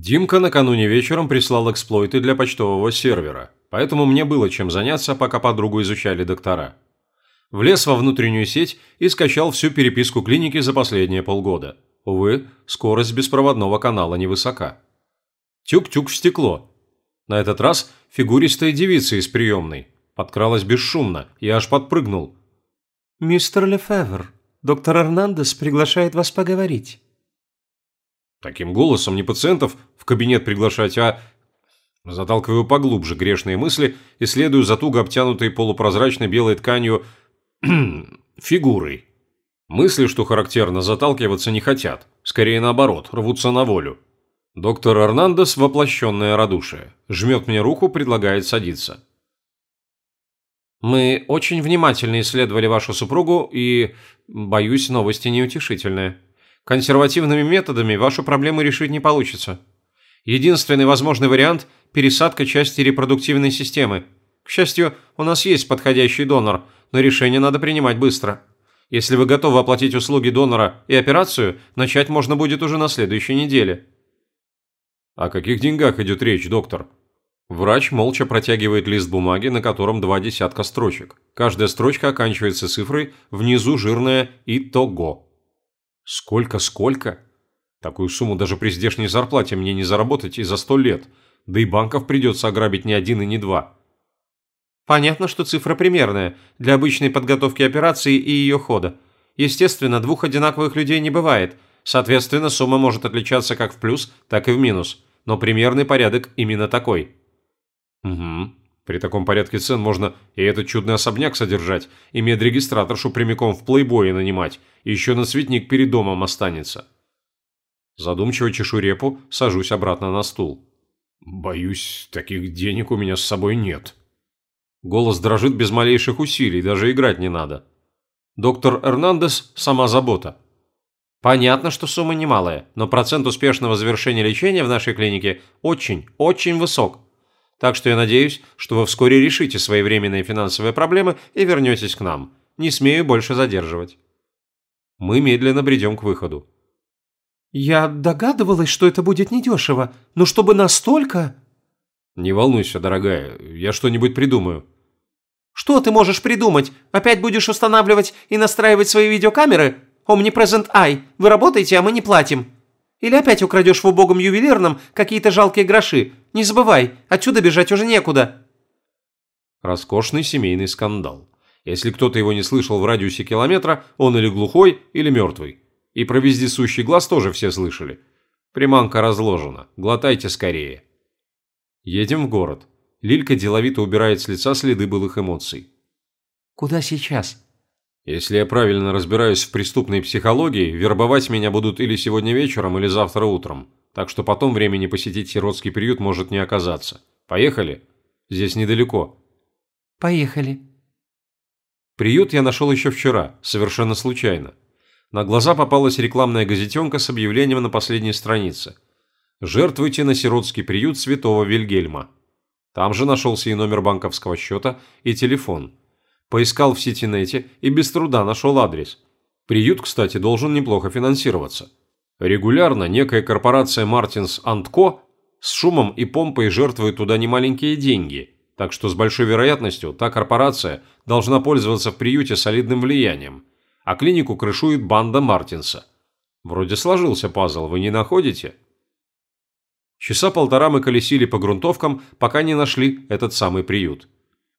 Димка накануне вечером прислал эксплойты для почтового сервера, поэтому мне было чем заняться, пока подругу изучали доктора. Влез во внутреннюю сеть и скачал всю переписку клиники за последние полгода. Увы, скорость беспроводного канала невысока. Тюк-тюк в стекло. На этот раз фигуристая девица из приемной. Подкралась бесшумно, я аж подпрыгнул. «Мистер Лефевр, доктор Эрнандес приглашает вас поговорить». Таким голосом не пациентов в кабинет приглашать, а... Заталкиваю поглубже грешные мысли и следую за туго обтянутой полупрозрачной белой тканью фигурой. Мысли, что характерно, заталкиваться не хотят. Скорее наоборот, рвутся на волю. Доктор Эрнандес – воплощенное радушие. Жмет мне руку, предлагает садиться. «Мы очень внимательно исследовали вашу супругу и, боюсь, новости неутешительные. Консервативными методами вашу проблему решить не получится. Единственный возможный вариант – пересадка части репродуктивной системы. К счастью, у нас есть подходящий донор, но решение надо принимать быстро. Если вы готовы оплатить услуги донора и операцию, начать можно будет уже на следующей неделе». «О каких деньгах идет речь, доктор?» Врач молча протягивает лист бумаги, на котором два десятка строчек. Каждая строчка оканчивается цифрой, внизу жирное «Итого». Сколько-сколько? Такую сумму даже при здешней зарплате мне не заработать и за сто лет. Да и банков придется ограбить не один и не два. Понятно, что цифра примерная, для обычной подготовки операции и ее хода. Естественно, двух одинаковых людей не бывает. Соответственно, сумма может отличаться как в плюс, так и в минус. Но примерный порядок именно такой. Угу. При таком порядке цен можно и этот чудный особняк содержать, и медрегистраторшу прямиком в плейбое нанимать, и еще на цветник перед домом останется. Задумчиво чешу репу, сажусь обратно на стул. Боюсь, таких денег у меня с собой нет. Голос дрожит без малейших усилий, даже играть не надо. Доктор Эрнандес – сама забота. Понятно, что сумма немалая, но процент успешного завершения лечения в нашей клинике очень, очень высок. Так что я надеюсь, что вы вскоре решите свои временные финансовые проблемы и вернетесь к нам. Не смею больше задерживать. Мы медленно бредем к выходу. «Я догадывалась, что это будет недешево, но чтобы настолько...» «Не волнуйся, дорогая, я что-нибудь придумаю». «Что ты можешь придумать? Опять будешь устанавливать и настраивать свои видеокамеры? Omnipresent Eye, вы работаете, а мы не платим. Или опять украдешь в убогом ювелирном какие-то жалкие гроши? Не забывай, отсюда бежать уже некуда». Роскошный семейный скандал. Если кто-то его не слышал в радиусе километра, он или глухой, или мертвый. И про вездесущий глаз тоже все слышали. Приманка разложена. Глотайте скорее. Едем в город. Лилька деловито убирает с лица следы былых эмоций. «Куда сейчас?» Если я правильно разбираюсь в преступной психологии, вербовать меня будут или сегодня вечером, или завтра утром. Так что потом времени посетить сиротский приют может не оказаться. Поехали? Здесь недалеко. Поехали. Приют я нашел еще вчера, совершенно случайно. На глаза попалась рекламная газетенка с объявлением на последней странице. «Жертвуйте на сиротский приют святого Вильгельма». Там же нашелся и номер банковского счета, и телефон – Поискал в сетинете и без труда нашел адрес. Приют, кстати, должен неплохо финансироваться. Регулярно некая корпорация Мартинс Ко с шумом и помпой жертвует туда немаленькие деньги, так что с большой вероятностью та корпорация должна пользоваться в приюте солидным влиянием, а клинику крышует банда Мартинса. Вроде сложился пазл, вы не находите? Часа полтора мы колесили по грунтовкам, пока не нашли этот самый приют.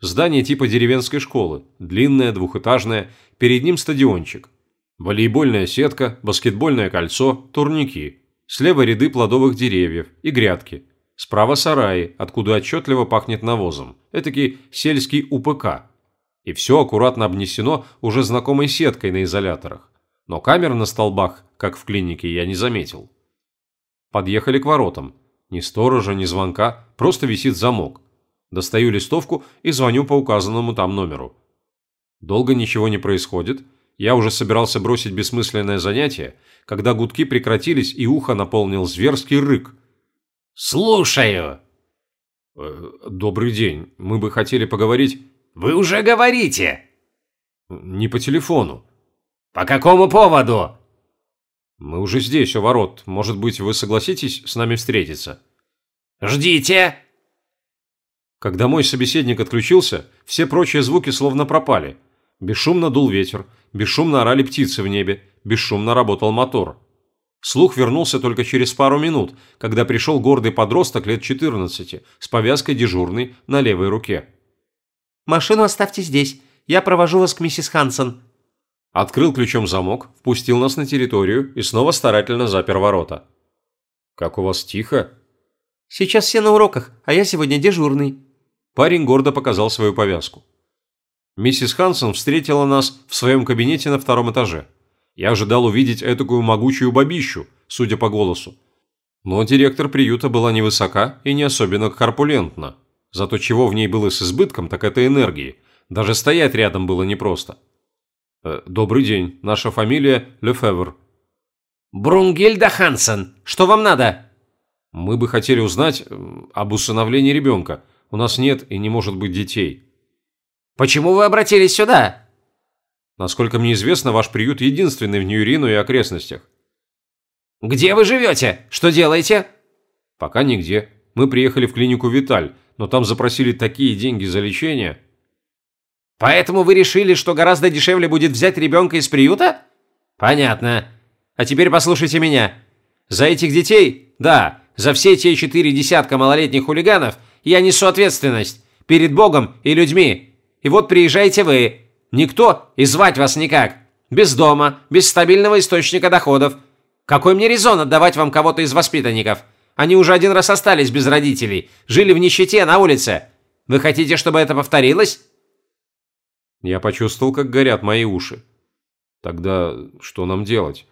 Здание типа деревенской школы, длинное, двухэтажное, перед ним стадиончик. Волейбольная сетка, баскетбольное кольцо, турники. Слева ряды плодовых деревьев и грядки. Справа сараи, откуда отчетливо пахнет навозом. Этакий сельский УПК. И все аккуратно обнесено уже знакомой сеткой на изоляторах. Но камер на столбах, как в клинике, я не заметил. Подъехали к воротам. Ни сторожа, ни звонка, просто висит замок. Достаю листовку и звоню по указанному там номеру. Долго ничего не происходит. Я уже собирался бросить бессмысленное занятие, когда гудки прекратились и ухо наполнил зверский рык. «Слушаю!» э, «Добрый день. Мы бы хотели поговорить...» «Вы уже говорите!» «Не по телефону». «По какому поводу?» Мы уже здесь, у ворот. Может быть, вы согласитесь с нами встретиться? Ждите!» Когда мой собеседник отключился, все прочие звуки словно пропали. Бесшумно дул ветер, бесшумно орали птицы в небе, бесшумно работал мотор. Слух вернулся только через пару минут, когда пришел гордый подросток лет 14 с повязкой дежурной на левой руке. «Машину оставьте здесь. Я провожу вас к миссис Хансон», Открыл ключом замок, впустил нас на территорию и снова старательно запер ворота. «Как у вас тихо?» «Сейчас все на уроках, а я сегодня дежурный». Парень гордо показал свою повязку. Миссис Хансон встретила нас в своем кабинете на втором этаже. Я ожидал увидеть этакую могучую бабищу, судя по голосу. Но директор приюта была невысока и не особенно корпулентна. Зато чего в ней было с избытком, так это энергии. Даже стоять рядом было непросто. Э, «Добрый день. Наша фамилия Лефевр». «Брунгильда Хансен. Что вам надо?» «Мы бы хотели узнать об усыновлении ребенка. У нас нет и не может быть детей». «Почему вы обратились сюда?» «Насколько мне известно, ваш приют единственный в Нью-Рину и окрестностях». «Где вы живете? Что делаете?» «Пока нигде. Мы приехали в клинику «Виталь», но там запросили такие деньги за лечение». Поэтому вы решили, что гораздо дешевле будет взять ребенка из приюта? Понятно. А теперь послушайте меня. За этих детей, да, за все те четыре десятка малолетних хулиганов я несу ответственность перед Богом и людьми. И вот приезжаете вы. Никто и звать вас никак. Без дома, без стабильного источника доходов. Какой мне резон отдавать вам кого-то из воспитанников? Они уже один раз остались без родителей, жили в нищете на улице. Вы хотите, чтобы это повторилось? Я почувствовал, как горят мои уши. Тогда что нам делать?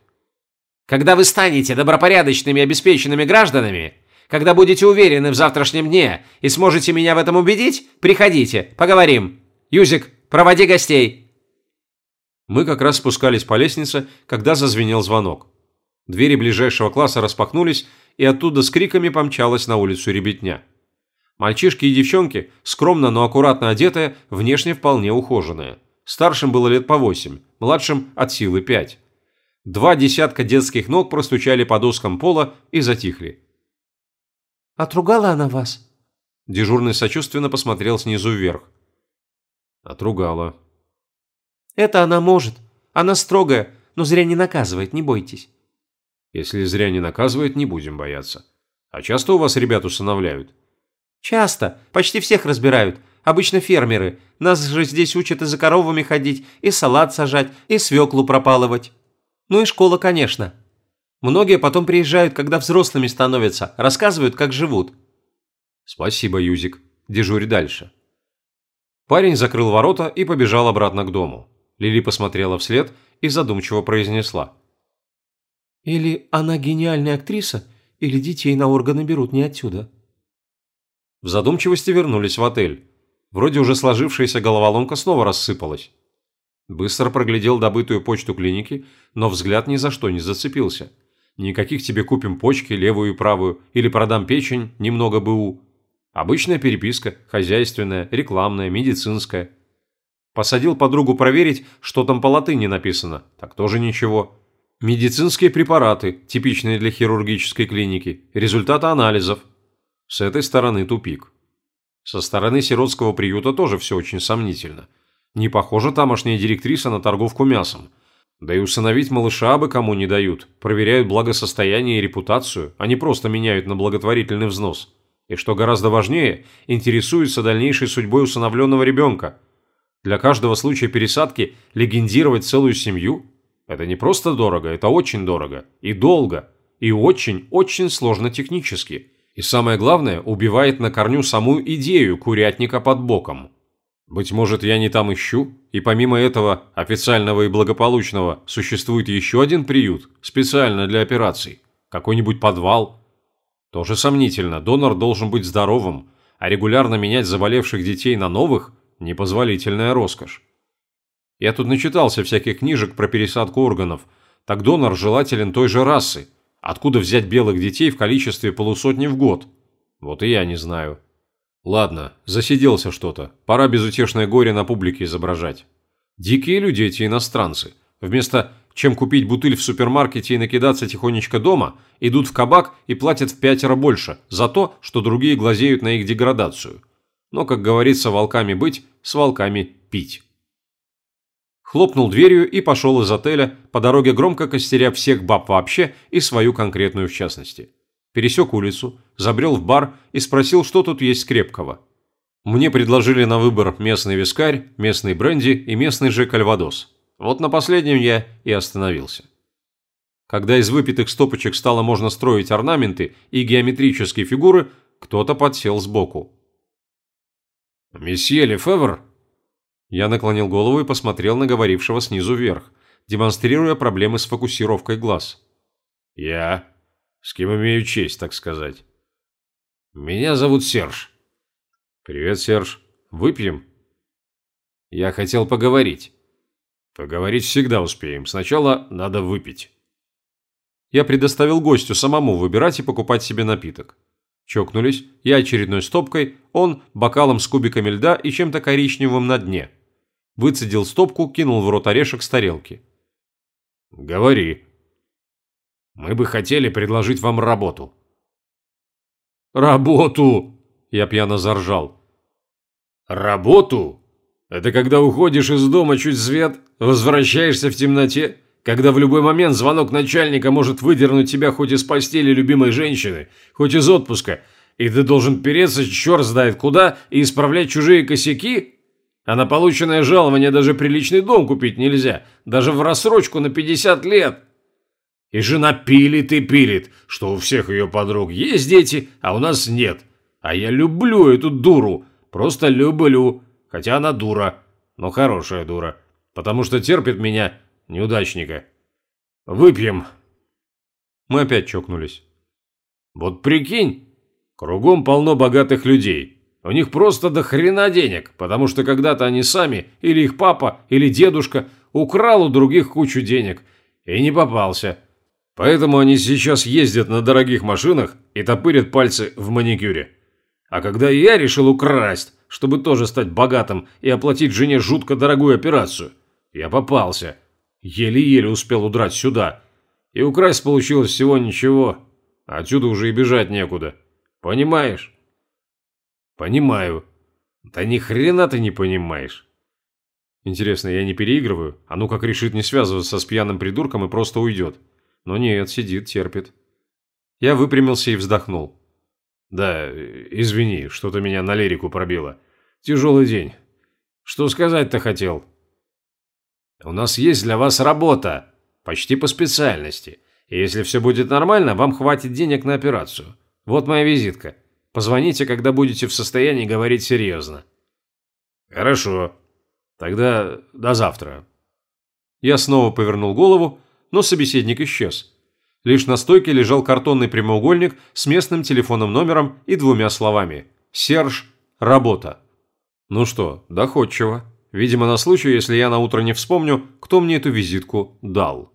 Когда вы станете добропорядочными обеспеченными гражданами, когда будете уверены в завтрашнем дне и сможете меня в этом убедить, приходите, поговорим. Юзик, проводи гостей. Мы как раз спускались по лестнице, когда зазвенел звонок. Двери ближайшего класса распахнулись, и оттуда с криками помчалась на улицу ребятня. Мальчишки и девчонки, скромно, но аккуратно одетые, внешне вполне ухоженные. Старшим было лет по восемь, младшим от силы пять. Два десятка детских ног простучали по доскам пола и затихли. «Отругала она вас?» Дежурный сочувственно посмотрел снизу вверх. «Отругала». «Это она может. Она строгая, но зря не наказывает, не бойтесь». «Если зря не наказывает, не будем бояться. А часто у вас ребят усыновляют?» «Часто. Почти всех разбирают. Обычно фермеры. Нас же здесь учат и за коровами ходить, и салат сажать, и свеклу пропалывать. Ну и школа, конечно. Многие потом приезжают, когда взрослыми становятся, рассказывают, как живут». «Спасибо, Юзик. Дежурь дальше». Парень закрыл ворота и побежал обратно к дому. Лили посмотрела вслед и задумчиво произнесла. «Или она гениальная актриса, или детей на органы берут не отсюда». В задумчивости вернулись в отель. Вроде уже сложившаяся головоломка снова рассыпалась. Быстро проглядел добытую почту клиники, но взгляд ни за что не зацепился. Никаких тебе купим почки, левую и правую, или продам печень, немного БУ. Обычная переписка, хозяйственная, рекламная, медицинская. Посадил подругу проверить, что там по латыни написано, так тоже ничего. Медицинские препараты, типичные для хирургической клиники, результаты анализов, с этой стороны тупик. Со стороны сиротского приюта тоже все очень сомнительно. Не похожа тамошняя директриса на торговку мясом. Да и усыновить малыша бы кому не дают. Проверяют благосостояние и репутацию, а не просто меняют на благотворительный взнос. И что гораздо важнее, интересуются дальнейшей судьбой усыновленного ребенка. Для каждого случая пересадки легендировать целую семью – это не просто дорого, это очень дорого. И долго. И очень-очень сложно технически. И самое главное, убивает на корню саму идею курятника под боком. Быть может, я не там ищу, и помимо этого официального и благополучного существует еще один приют, специально для операций. Какой-нибудь подвал. Тоже сомнительно, донор должен быть здоровым, а регулярно менять заболевших детей на новых – непозволительная роскошь. Я тут начитался всяких книжек про пересадку органов, так донор желателен той же расы – Откуда взять белых детей в количестве полусотни в год? Вот и я не знаю. Ладно, засиделся что-то. Пора безутешное горе на публике изображать. Дикие люди эти иностранцы. Вместо чем купить бутыль в супермаркете и накидаться тихонечко дома, идут в кабак и платят в пятеро больше за то, что другие глазеют на их деградацию. Но, как говорится, волками быть, с волками пить. Хлопнул дверью и пошел из отеля, по дороге громко костеря всех баб вообще и свою конкретную в частности. Пересек улицу, забрел в бар и спросил, что тут есть крепкого. Мне предложили на выбор местный вискарь, местный бренди и местный же кальвадос. Вот на последнем я и остановился. Когда из выпитых стопочек стало можно строить орнаменты и геометрические фигуры, кто-то подсел сбоку. «Месье Лефевр?» Я наклонил голову и посмотрел на говорившего снизу вверх, демонстрируя проблемы с фокусировкой глаз. «Я? С кем имею честь, так сказать?» «Меня зовут Серж». «Привет, Серж. Выпьем?» «Я хотел поговорить». Поговорить всегда успеем. Сначала надо выпить. Я предоставил гостю самому выбирать и покупать себе напиток. Чокнулись, я очередной стопкой, он бокалом с кубиками льда и чем-то коричневым на дне. Выцедил стопку, кинул в рот орешек с тарелки. «Говори. Мы бы хотели предложить вам работу». «Работу!» – я пьяно заржал. «Работу? Это когда уходишь из дома чуть свет, возвращаешься в темноте, когда в любой момент звонок начальника может выдернуть тебя хоть из постели любимой женщины, хоть из отпуска, и ты должен переться черт знает куда и исправлять чужие косяки? А на полученное жалование даже приличный дом купить нельзя, даже в рассрочку на 50 лет. И жена пилит и пилит, что у всех ее подруг есть дети, а у нас нет. А я люблю эту дуру, просто люблю. Хотя она дура, но хорошая дура. Потому что терпит меня, неудачника. Выпьем. Мы опять чокнулись. Вот прикинь, кругом полно богатых людей. У них просто до хрена денег, потому что когда-то они сами, или их папа, или дедушка, украл у других кучу денег и не попался. Поэтому они сейчас ездят на дорогих машинах и топырят пальцы в маникюре. А когда я решил украсть, чтобы тоже стать богатым и оплатить жене жутко дорогую операцию. Я попался. Еле-еле успел удрать сюда. И украсть получилось всего ничего. Отсюда уже и бежать некуда. Понимаешь? Понимаю. Да ни хрена ты не понимаешь. Интересно, я не переигрываю? А ну как решит не связываться с пьяным придурком и просто уйдет. Но нет, сидит, терпит. Я выпрямился и вздохнул. Да, извини, что-то меня на лирику пробило. Тяжелый день. Что сказать-то хотел? У нас есть для вас работа. Почти по специальности. И если все будет нормально, вам хватит денег на операцию. Вот моя визитка. Позвоните, когда будете в состоянии говорить серьезно. Хорошо. Тогда до завтра. Я снова повернул голову, но собеседник исчез. Лишь на стойке лежал картонный прямоугольник с местным телефонным номером и двумя словами «Серж, работа». Ну что, доходчиво. Видимо, на случай, если я на утро не вспомню, кто мне эту визитку дал.